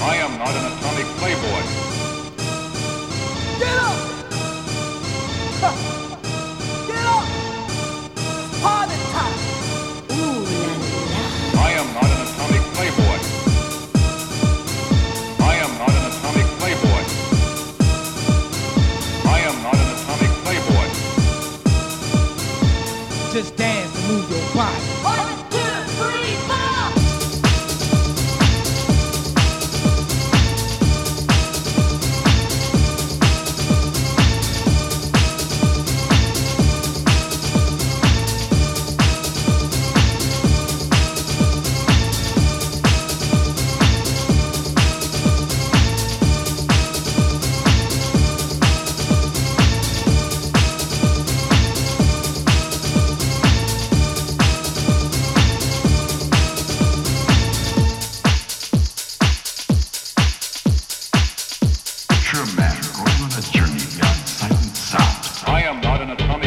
I am not an atomic playboy. Get up! Get up! It's party time! Ooh la la. I am not an atomic playboy. I am not an atomic playboy. I am not an atomic playboy. Just dance. gonna.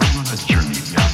go on a journey down